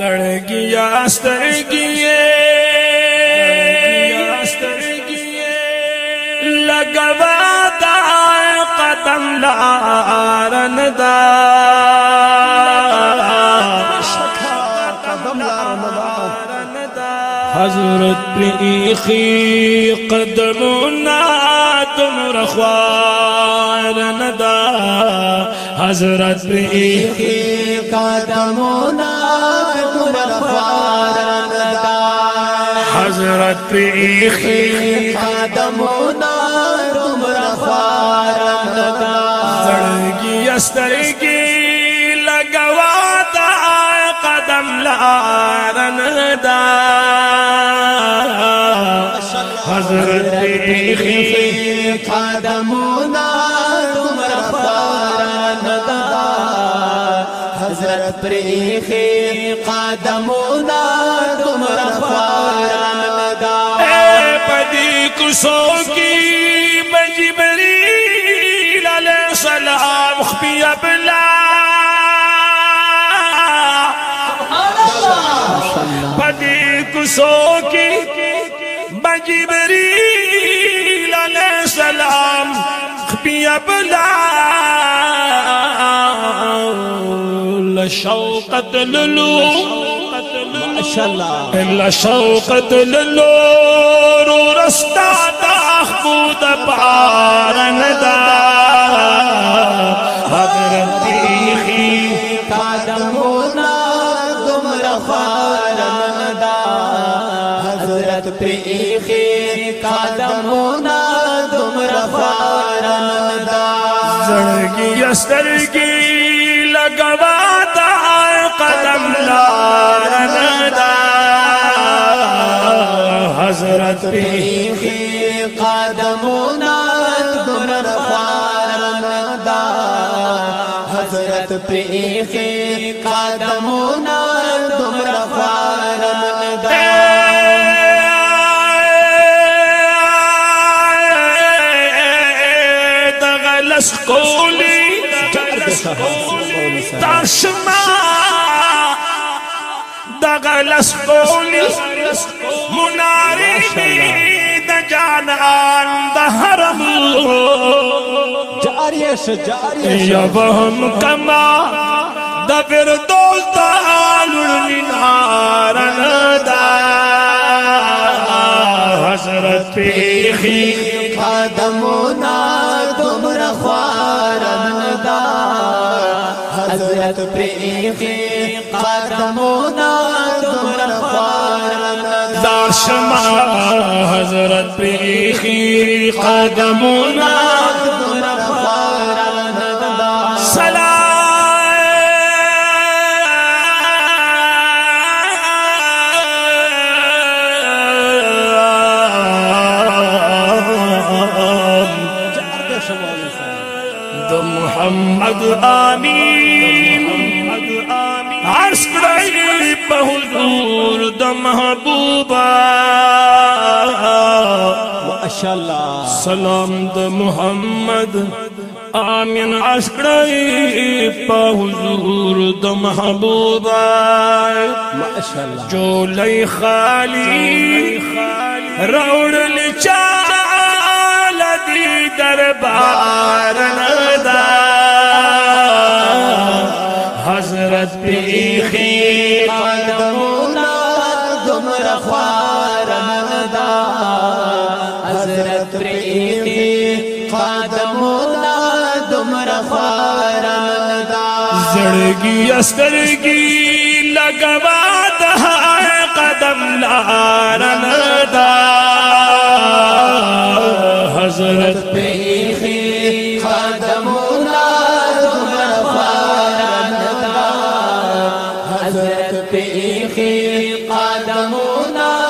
زړګیا سترګې لګوا دا قدم لارن دا حضرت پریخی قدمنا تم رخوار ندا حضرت پریخی ندا حضرت پریخی قدمنا تم رخوار ندا زړګي استرګي لګوا دا قدم لارن دا حضرت قدمونا پریخی قدمونا تمر خواران دا اے پدی کسو کی مجبریل علیہ السلام خبی ابلا۔ پدی کسو کی جبريل عليه السلام خبي بلا لشوقة للو ما شاء الله إلا شوقة للور ورستا تخبود بارن دا حضرت قدمونا دمر خارن دا حضرت پریخی قدمونا دمر خارن دا زړګي دا قدم لارن دا حضرت پریخی قدمونا دمر خارن دا حضرت پریخی قدمونا دمر خارن دا دغلس قولي تاشما دغلس کولی مناری بید جانان دہرم جاریش جاریش یبہم کما دبر دوستا حضرت پریخی قدمونا تمر خوارن دا داشما حضرت پیخی قدمونا تمر خوارن سلام. محمد امین په حضور د محبوبا ماشاء الله سلام د محمد. آمین عرش کړی په حضور د محبوبا ماشاء الله جولای خالی روړل چال دی دربار ندا. حضرت پیخی قدمونا خواران دا حضرت پریمی قادمونا دمر خواران دا زڑگی استرگی لگوا دہا قدم لارن دا پیخی قدمونا